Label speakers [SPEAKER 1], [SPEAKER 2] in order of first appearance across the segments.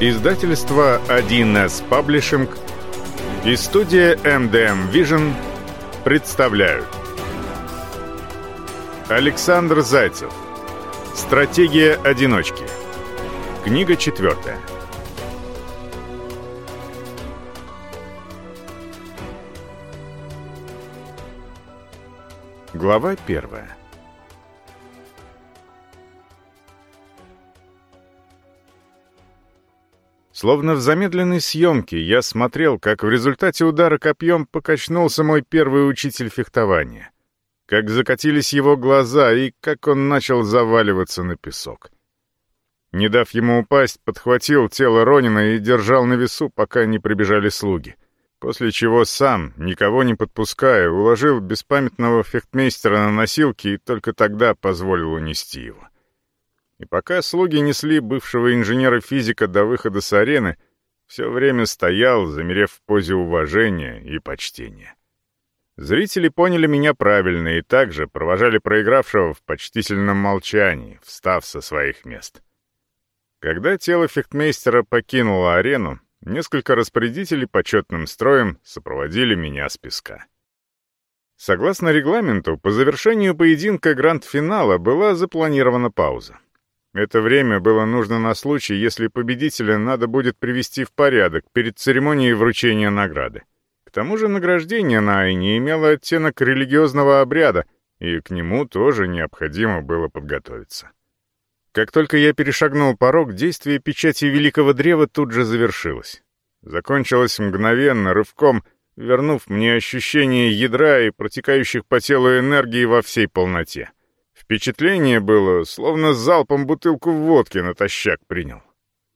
[SPEAKER 1] Издательство 1С Паблишинг и студия MDM Vision представляют. Александр Зайцев. Стратегия одиночки Книга четвертая. Глава первая Словно в замедленной съемке я смотрел, как в результате удара копьем покачнулся мой первый учитель фехтования. Как закатились его глаза и как он начал заваливаться на песок. Не дав ему упасть, подхватил тело Ронина и держал на весу, пока не прибежали слуги. После чего сам, никого не подпуская, уложил беспамятного фехтмейстера на носилки и только тогда позволил унести его. И пока слуги несли бывшего инженера-физика до выхода с арены, все время стоял, замерев в позе уважения и почтения. Зрители поняли меня правильно и также провожали проигравшего в почтительном молчании, встав со своих мест. Когда тело фехтмейстера покинуло арену, несколько распорядителей почетным строем сопроводили меня с песка. Согласно регламенту, по завершению поединка гранд-финала была запланирована пауза. Это время было нужно на случай, если победителя надо будет привести в порядок перед церемонией вручения награды. К тому же награждение на Айне имело оттенок религиозного обряда, и к нему тоже необходимо было подготовиться. Как только я перешагнул порог, действие печати Великого Древа тут же завершилось. Закончилось мгновенно, рывком, вернув мне ощущение ядра и протекающих по телу энергии во всей полноте. Впечатление было, словно залпом бутылку водки натощак принял.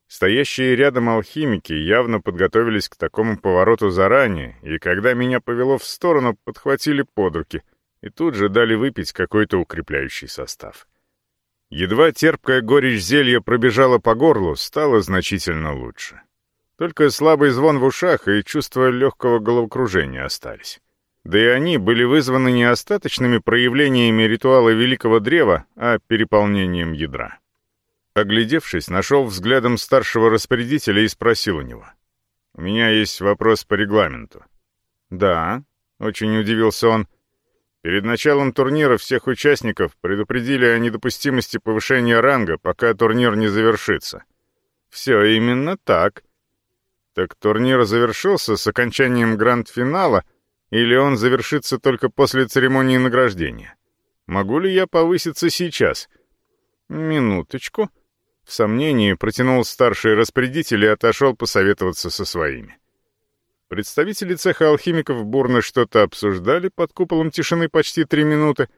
[SPEAKER 1] Стоящие рядом алхимики явно подготовились к такому повороту заранее, и когда меня повело в сторону, подхватили под руки и тут же дали выпить какой-то укрепляющий состав. Едва терпкая горечь зелья пробежала по горлу, стало значительно лучше. Только слабый звон в ушах и чувство легкого головокружения остались. Да и они были вызваны не остаточными проявлениями ритуала Великого Древа, а переполнением ядра. Оглядевшись, нашел взглядом старшего распорядителя и спросил у него. «У меня есть вопрос по регламенту». «Да», — очень удивился он. «Перед началом турнира всех участников предупредили о недопустимости повышения ранга, пока турнир не завершится». «Все именно так». «Так турнир завершился с окончанием гранд-финала», или он завершится только после церемонии награждения? Могу ли я повыситься сейчас? Минуточку. В сомнении протянул старший распорядитель и отошел посоветоваться со своими. Представители цеха алхимиков бурно что-то обсуждали под куполом тишины почти три минуты,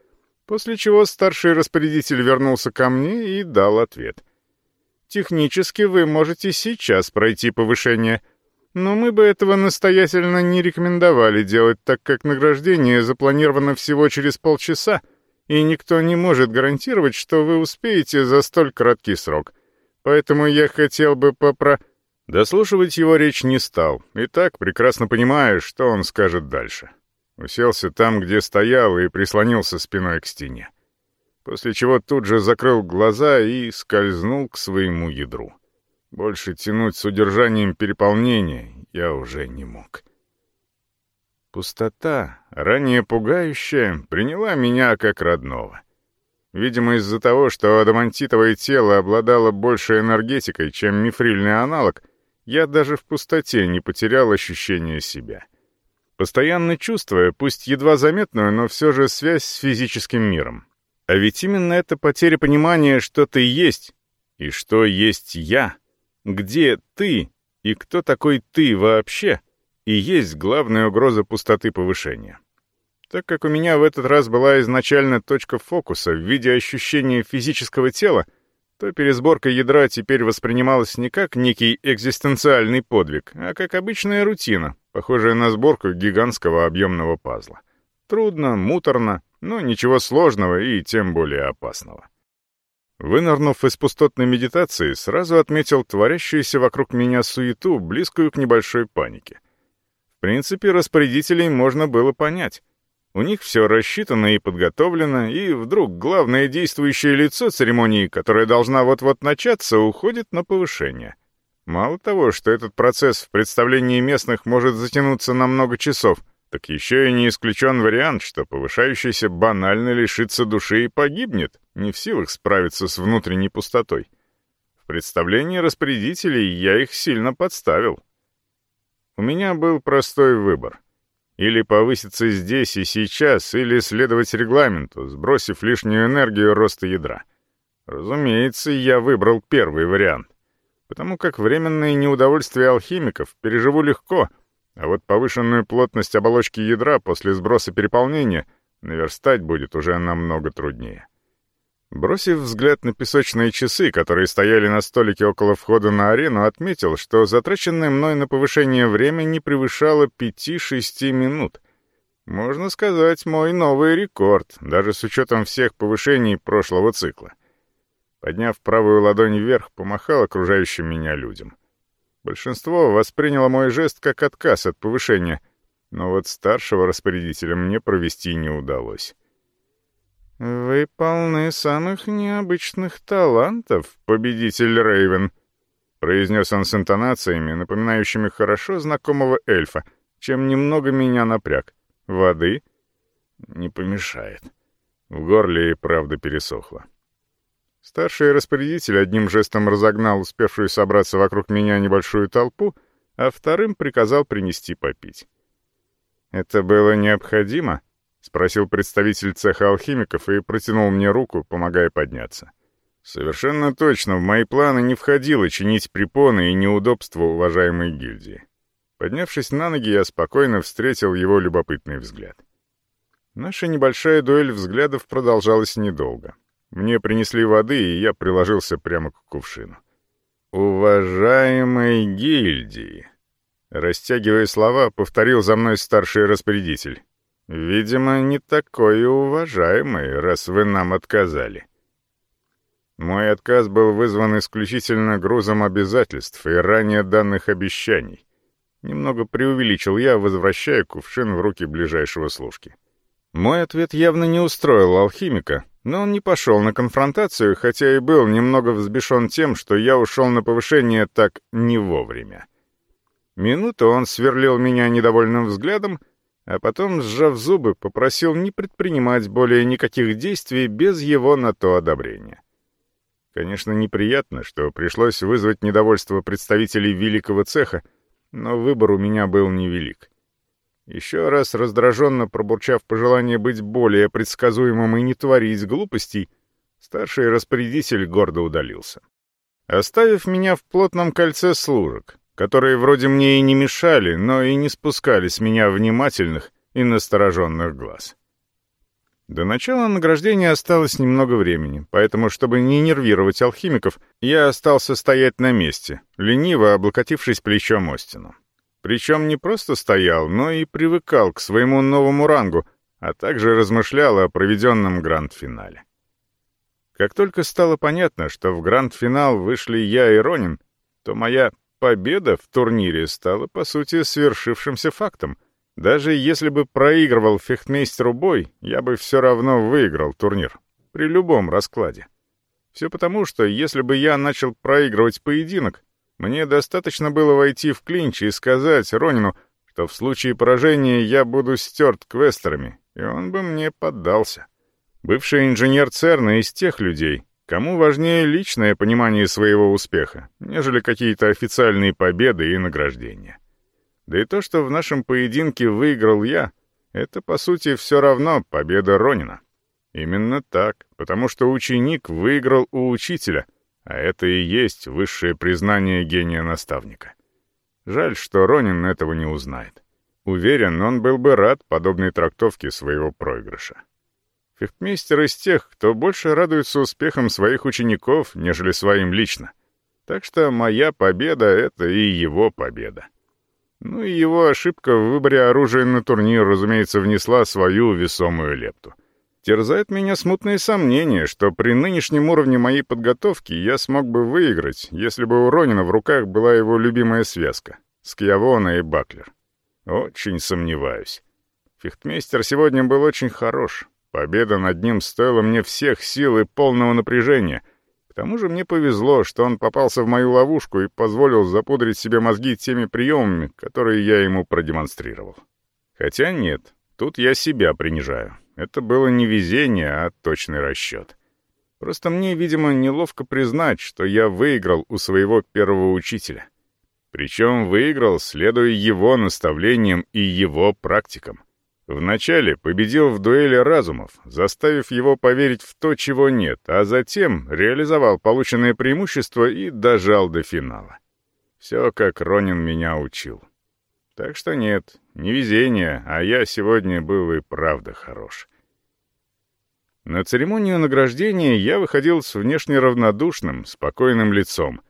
[SPEAKER 1] после чего старший распорядитель вернулся ко мне и дал ответ. «Технически вы можете сейчас пройти повышение», но мы бы этого настоятельно не рекомендовали делать, так как награждение запланировано всего через полчаса, и никто не может гарантировать, что вы успеете за столь краткий срок. Поэтому я хотел бы попро...» Дослушивать его речь не стал, и так прекрасно понимаю, что он скажет дальше. Уселся там, где стоял, и прислонился спиной к стене. После чего тут же закрыл глаза и скользнул к своему ядру. Больше тянуть с удержанием переполнения я уже не мог. Пустота, ранее пугающая, приняла меня как родного. Видимо, из-за того, что адамантитовое тело обладало большей энергетикой, чем мифрильный аналог, я даже в пустоте не потерял ощущение себя. Постоянно чувствуя, пусть едва заметную, но все же связь с физическим миром. А ведь именно эта потеря понимания, что ты есть, и что есть я — где ты и кто такой ты вообще, и есть главная угроза пустоты повышения. Так как у меня в этот раз была изначально точка фокуса в виде ощущения физического тела, то пересборка ядра теперь воспринималась не как некий экзистенциальный подвиг, а как обычная рутина, похожая на сборку гигантского объемного пазла. Трудно, муторно, но ничего сложного и тем более опасного. Вынырнув из пустотной медитации, сразу отметил творящуюся вокруг меня суету, близкую к небольшой панике. В принципе, распорядителей можно было понять. У них все рассчитано и подготовлено, и вдруг главное действующее лицо церемонии, которая должна вот-вот начаться, уходит на повышение. Мало того, что этот процесс в представлении местных может затянуться на много часов, так еще и не исключен вариант, что повышающийся банально лишится души и погибнет, не в силах справиться с внутренней пустотой. В представлении распорядителей я их сильно подставил. У меня был простой выбор. Или повыситься здесь и сейчас, или следовать регламенту, сбросив лишнюю энергию роста ядра. Разумеется, я выбрал первый вариант потому как временные неудовольствия алхимиков переживу легко, а вот повышенную плотность оболочки ядра после сброса переполнения наверстать будет уже намного труднее. Бросив взгляд на песочные часы, которые стояли на столике около входа на арену, отметил, что затраченное мной на повышение время не превышало 5-6 минут. Можно сказать, мой новый рекорд, даже с учетом всех повышений прошлого цикла. Подняв правую ладонь вверх, помахал окружающим меня людям. Большинство восприняло мой жест как отказ от повышения, но вот старшего распорядителя мне провести не удалось. «Вы полны самых необычных талантов, победитель Рейвен», — произнес он с интонациями, напоминающими хорошо знакомого эльфа, чем немного меня напряг. «Воды?» «Не помешает». В горле и правда пересохло. Старший распорядитель одним жестом разогнал успевшую собраться вокруг меня небольшую толпу, а вторым приказал принести попить. «Это было необходимо?» — спросил представитель цеха алхимиков и протянул мне руку, помогая подняться. «Совершенно точно, в мои планы не входило чинить препоны и неудобства уважаемой гильдии». Поднявшись на ноги, я спокойно встретил его любопытный взгляд. Наша небольшая дуэль взглядов продолжалась недолго. Мне принесли воды, и я приложился прямо к кувшину. «Уважаемой гильдии!» Растягивая слова, повторил за мной старший распорядитель. «Видимо, не такой уважаемый, раз вы нам отказали». Мой отказ был вызван исключительно грузом обязательств и ранее данных обещаний. Немного преувеличил я, возвращая кувшин в руки ближайшего служки. Мой ответ явно не устроил алхимика, но он не пошел на конфронтацию, хотя и был немного взбешен тем, что я ушел на повышение так не вовремя. Минуту он сверлил меня недовольным взглядом, а потом, сжав зубы, попросил не предпринимать более никаких действий без его на то одобрения. Конечно, неприятно, что пришлось вызвать недовольство представителей великого цеха, но выбор у меня был невелик. Еще раз раздраженно пробурчав пожелание быть более предсказуемым и не творить глупостей, старший распорядитель гордо удалился. Оставив меня в плотном кольце служек, которые вроде мне и не мешали, но и не спускали с меня внимательных и настороженных глаз. До начала награждения осталось немного времени, поэтому, чтобы не нервировать алхимиков, я остался стоять на месте, лениво облокотившись плечом о стену. Причем не просто стоял, но и привыкал к своему новому рангу, а также размышлял о проведенном гранд-финале. Как только стало понятно, что в гранд-финал вышли я и Ронин, то моя победа в турнире стала, по сути, свершившимся фактом. Даже если бы проигрывал фехтмейстеру бой, я бы все равно выиграл турнир. При любом раскладе. Все потому, что если бы я начал проигрывать поединок, мне достаточно было войти в клинч и сказать Ронину, что в случае поражения я буду стерт квестерами, и он бы мне поддался. Бывший инженер ЦЕРНа из тех людей, кому важнее личное понимание своего успеха, нежели какие-то официальные победы и награждения. Да и то, что в нашем поединке выиграл я, это, по сути, все равно победа Ронина. Именно так, потому что ученик выиграл у учителя, а это и есть высшее признание гения наставника. Жаль, что Ронин этого не узнает. Уверен, он был бы рад подобной трактовке своего проигрыша. Фехтмейстер из тех, кто больше радуется успехам своих учеников, нежели своим лично. Так что моя победа — это и его победа. Ну и его ошибка в выборе оружия на турнир, разумеется, внесла свою весомую лепту — Терзает меня смутные сомнения, что при нынешнем уровне моей подготовки я смог бы выиграть, если бы у Ронина в руках была его любимая связка — Скьявона и Баклер. Очень сомневаюсь. Фехтмейстер сегодня был очень хорош. Победа над ним стоила мне всех сил и полного напряжения. К тому же мне повезло, что он попался в мою ловушку и позволил запудрить себе мозги теми приемами, которые я ему продемонстрировал. Хотя нет, тут я себя принижаю. Это было не везение, а точный расчет. Просто мне, видимо, неловко признать, что я выиграл у своего первого учителя. Причем выиграл, следуя его наставлениям и его практикам. Вначале победил в дуэли разумов, заставив его поверить в то, чего нет, а затем реализовал полученное преимущество и дожал до финала. Все, как Ронин меня учил. Так что нет, не везение, а я сегодня был и правда хорош. На церемонию награждения я выходил с внешне равнодушным, спокойным лицом,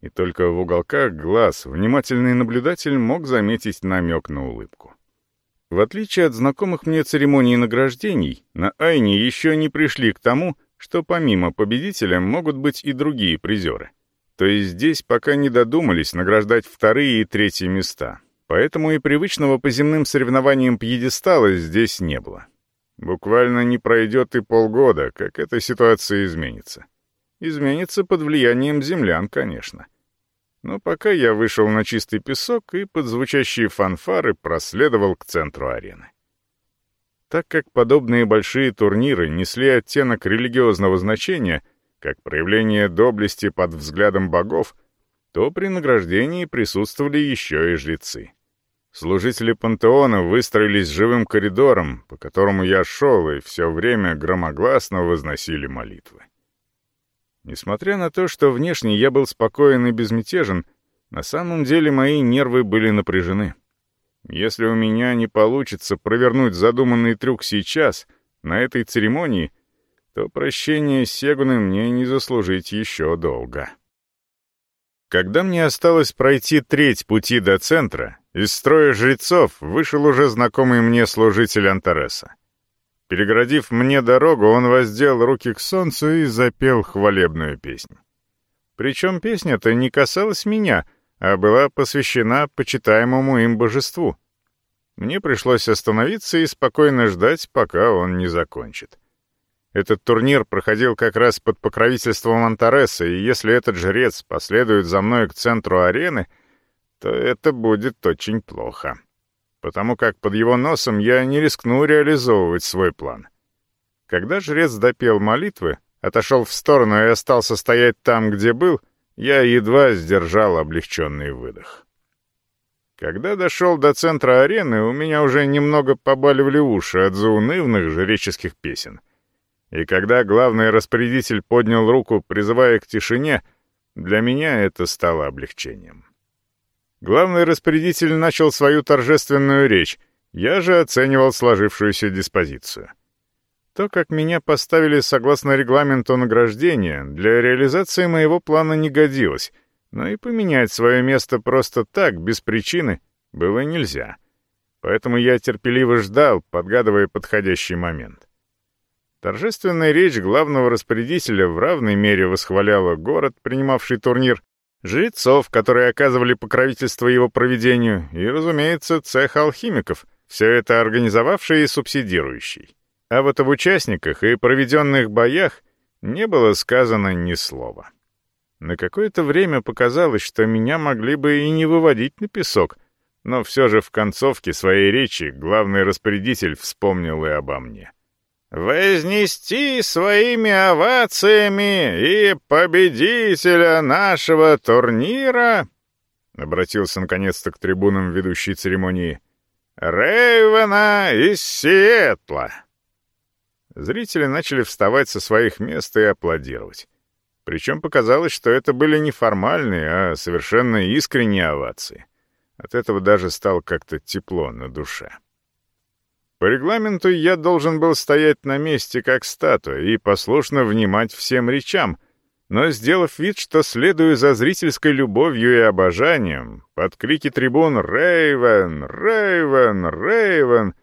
[SPEAKER 1] и только в уголках глаз внимательный наблюдатель мог заметить намек на улыбку. В отличие от знакомых мне церемоний награждений, на Айне еще не пришли к тому, что помимо победителя могут быть и другие призеры. То есть здесь пока не додумались награждать вторые и третьи места. Поэтому и привычного по земным соревнованиям пьедестала здесь не было. Буквально не пройдет и полгода, как эта ситуация изменится. Изменится под влиянием землян, конечно. Но пока я вышел на чистый песок и под звучащие фанфары проследовал к центру арены. Так как подобные большие турниры несли оттенок религиозного значения, как проявление доблести под взглядом богов, то при награждении присутствовали еще и жрецы. Служители пантеона выстроились живым коридором, по которому я шел, и все время громогласно возносили молитвы. Несмотря на то, что внешне я был спокоен и безмятежен, на самом деле мои нервы были напряжены. Если у меня не получится провернуть задуманный трюк сейчас, на этой церемонии, то прощение Сегуны мне не заслужить еще долго. Когда мне осталось пройти треть пути до центра, из строя жрецов вышел уже знакомый мне служитель Антареса. Перегородив мне дорогу, он воздел руки к солнцу и запел хвалебную песню. Причем песня-то не касалась меня, а была посвящена почитаемому им божеству. Мне пришлось остановиться и спокойно ждать, пока он не закончит. Этот турнир проходил как раз под покровительством Антареса, и если этот жрец последует за мной к центру арены, то это будет очень плохо потому как под его носом я не рискну реализовывать свой план. Когда жрец допел молитвы, отошел в сторону и остался стоять там, где был, я едва сдержал облегченный выдох. Когда дошел до центра арены, у меня уже немного побаливали уши от заунывных жреческих песен. И когда главный распорядитель поднял руку, призывая к тишине, для меня это стало облегчением. Главный распорядитель начал свою торжественную речь, я же оценивал сложившуюся диспозицию. То, как меня поставили согласно регламенту награждения, для реализации моего плана не годилось, но и поменять свое место просто так, без причины, было нельзя. Поэтому я терпеливо ждал, подгадывая подходящий момент. Торжественная речь главного распорядителя в равной мере восхваляла город, принимавший турнир, жрецов, которые оказывали покровительство его проведению, и, разумеется, цех алхимиков, все это организовавший и субсидирующий. А вот об участниках и проведенных боях не было сказано ни слова. На какое-то время показалось, что меня могли бы и не выводить на песок, но все же в концовке своей речи главный распорядитель вспомнил и обо мне вознести своими овациями и победителя нашего турнира, обратился наконец-то к трибунам ведущей церемонии, Рейвена из Сиэтла. Зрители начали вставать со своих мест и аплодировать. Причем показалось, что это были не формальные, а совершенно искренние овации. От этого даже стало как-то тепло на душе. По регламенту я должен был стоять на месте как статуя и послушно внимать всем речам, но, сделав вид, что следую за зрительской любовью и обожанием, под крики трибун «Рейвен! Рейвен! Рейвен!»,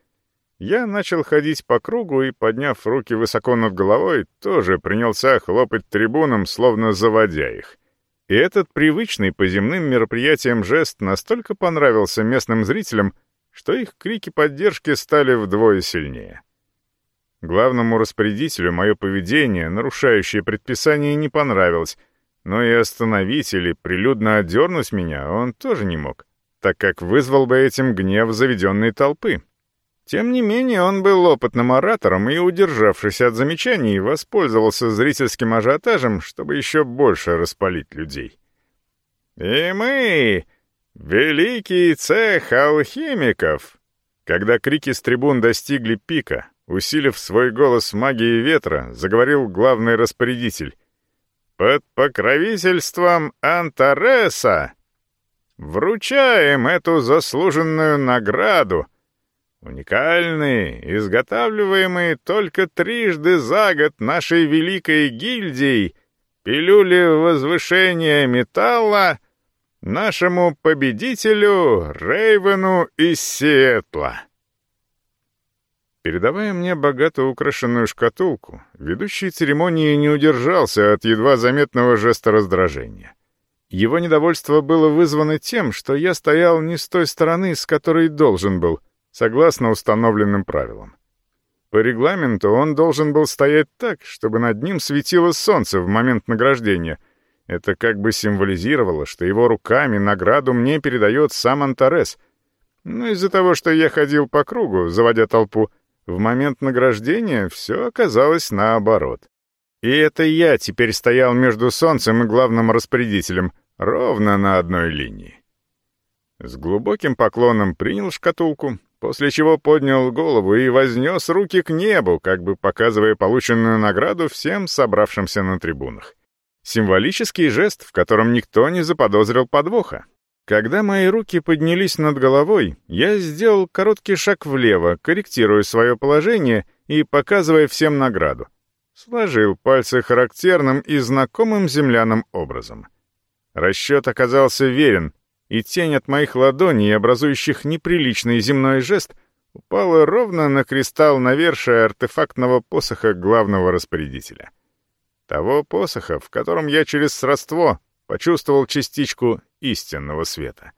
[SPEAKER 1] я начал ходить по кругу и, подняв руки высоко над головой, тоже принялся хлопать трибунам, словно заводя их. И этот привычный по земным мероприятиям жест настолько понравился местным зрителям, что их крики поддержки стали вдвое сильнее. Главному распорядителю мое поведение, нарушающее предписание, не понравилось, но и остановить или прилюдно отдернуть меня он тоже не мог, так как вызвал бы этим гнев заведенной толпы. Тем не менее, он был опытным оратором и, удержавшись от замечаний, воспользовался зрительским ажиотажем, чтобы еще больше распалить людей. «И мы, великий цех алхимиков!» Когда крики с трибун достигли пика, усилив свой голос магии ветра, заговорил главный распорядитель. «Под покровительством Антареса вручаем эту заслуженную награду, уникальные, изготавливаемые только трижды за год нашей великой гильдией, пилюли возвышения металла нашему победителю Рейвену из Сиэтла». Передавая мне богато украшенную шкатулку, ведущий церемонии не удержался от едва заметного жеста раздражения. Его недовольство было вызвано тем, что я стоял не с той стороны, с которой должен был, согласно установленным правилам. По регламенту он должен был стоять так, чтобы над ним светило солнце в момент награждения. Это как бы символизировало, что его руками награду мне передает сам Антарес. Но из-за того, что я ходил по кругу, заводя толпу, в момент награждения все оказалось наоборот. И это я теперь стоял между Солнцем и главным распорядителем, ровно на одной линии. С глубоким поклоном принял шкатулку, после чего поднял голову и вознес руки к небу, как бы показывая полученную награду всем собравшимся на трибунах. Символический жест, в котором никто не заподозрил подвоха. Когда мои руки поднялись над головой, я сделал короткий шаг влево, корректируя свое положение и показывая всем награду. Сложил пальцы характерным и знакомым землянам образом. Расчет оказался верен, и тень от моих ладоней, образующих неприличный земной жест, упала ровно на кристалл навершия артефактного посоха главного распорядителя. Того посоха, в котором я через сродство почувствовал частичку истинного света.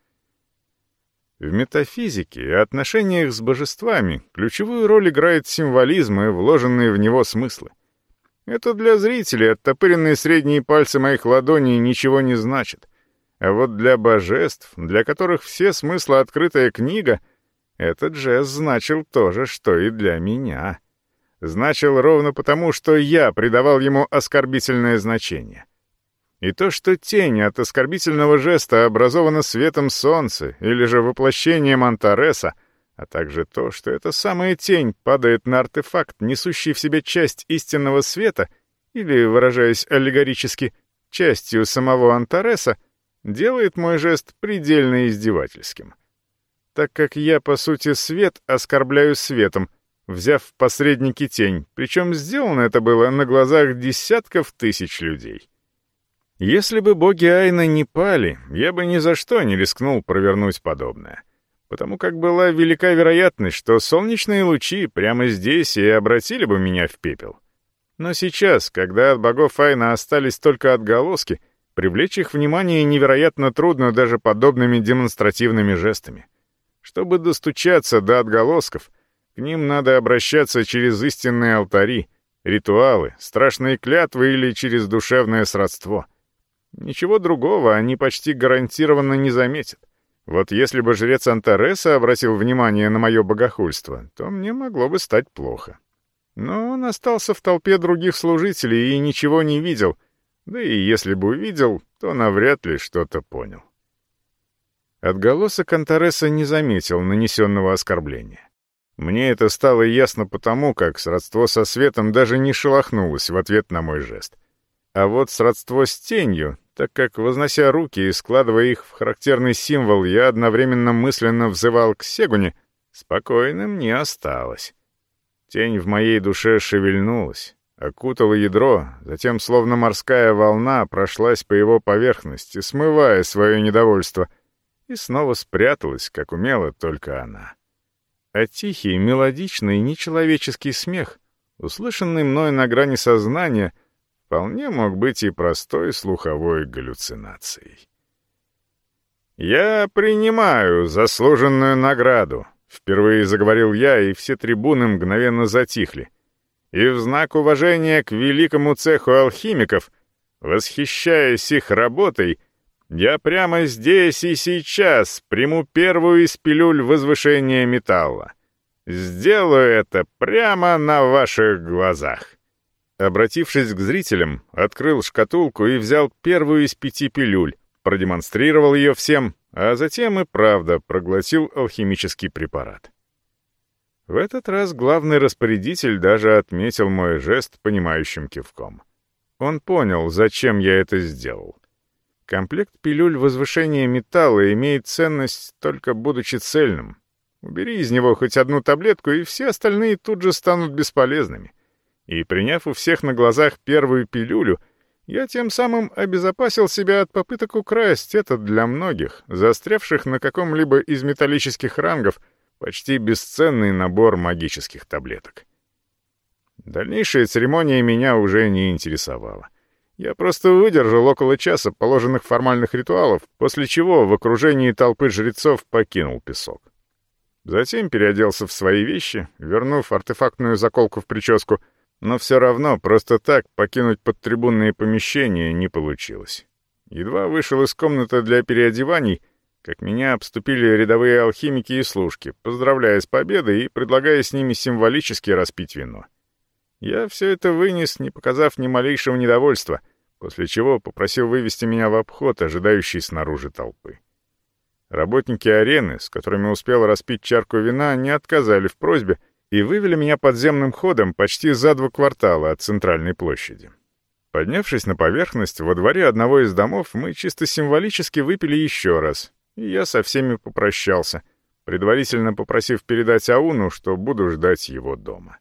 [SPEAKER 1] В метафизике и отношениях с божествами ключевую роль играет символизм и вложенные в него смыслы. Это для зрителей оттопыренные средние пальцы моих ладоней ничего не значат. А вот для божеств, для которых все смыслы открытая книга, этот жест значил то же, что и для меня. Значил ровно потому, что я придавал ему оскорбительное значение. И то, что тень от оскорбительного жеста образована светом солнца или же воплощением Антареса, а также то, что эта самая тень падает на артефакт, несущий в себе часть истинного света, или, выражаясь аллегорически, частью самого Антареса, делает мой жест предельно издевательским. Так как я, по сути, свет оскорбляю светом, взяв в посредники тень, причем сделано это было на глазах десятков тысяч людей. Если бы боги Айна не пали, я бы ни за что не рискнул провернуть подобное. Потому как была велика вероятность, что солнечные лучи прямо здесь и обратили бы меня в пепел. Но сейчас, когда от богов Айна остались только отголоски, привлечь их внимание невероятно трудно даже подобными демонстративными жестами. Чтобы достучаться до отголосков, к ним надо обращаться через истинные алтари, ритуалы, страшные клятвы или через душевное сродство — Ничего другого они почти гарантированно не заметят. Вот если бы жрец Антареса обратил внимание на мое богохульство, то мне могло бы стать плохо. Но он остался в толпе других служителей и ничего не видел, да и если бы увидел, то навряд ли что-то понял. Отголосок Антареса не заметил нанесенного оскорбления. Мне это стало ясно потому, как сродство со светом даже не шелохнулось в ответ на мой жест. А вот сродство с тенью так как, вознося руки и складывая их в характерный символ, я одновременно мысленно взывал к Сегуне, спокойным не осталось. Тень в моей душе шевельнулась, окутала ядро, затем, словно морская волна, прошлась по его поверхности, смывая свое недовольство, и снова спряталась, как умела только она. А тихий, мелодичный, нечеловеческий смех, услышанный мной на грани сознания — вполне мог быть и простой слуховой галлюцинацией. «Я принимаю заслуженную награду», — впервые заговорил я, и все трибуны мгновенно затихли. и в знак уважения к великому цеху алхимиков, восхищаясь их работой, я прямо здесь и сейчас приму первую из пилюль возвышения металла. Сделаю это прямо на ваших глазах. Обратившись к зрителям, открыл шкатулку и взял первую из пяти пилюль, продемонстрировал ее всем, а затем и правда проглотил алхимический препарат. В этот раз главный распорядитель даже отметил мой жест понимающим кивком. Он понял, зачем я это сделал. Комплект пилюль возвышения металла имеет ценность только будучи цельным. Убери из него хоть одну таблетку, и все остальные тут же станут бесполезными. И приняв у всех на глазах первую пилюлю, я тем самым обезопасил себя от попыток украсть этот для многих, застрявших на каком-либо из металлических рангов, почти бесценный набор магических таблеток. Дальнейшая церемония меня уже не интересовала. Я просто выдержал около часа положенных формальных ритуалов, после чего в окружении толпы жрецов покинул песок. Затем переоделся в свои вещи, вернув артефактную заколку в прическу, но все равно просто так покинуть подтрибунные помещения не получилось. Едва вышел из комнаты для переодеваний, как меня обступили рядовые алхимики и служки, поздравляя с победой и предлагая с ними символически распить вино. Я все это вынес, не показав ни малейшего недовольства, после чего попросил вывести меня в обход, ожидающий снаружи толпы. Работники арены, с которыми успел распить чарку вина, не отказали в просьбе и вывели меня подземным ходом почти за два квартала от центральной площади. Поднявшись на поверхность, во дворе одного из домов мы чисто символически выпили еще раз, и я со всеми попрощался, предварительно попросив передать Ауну, что буду ждать его дома.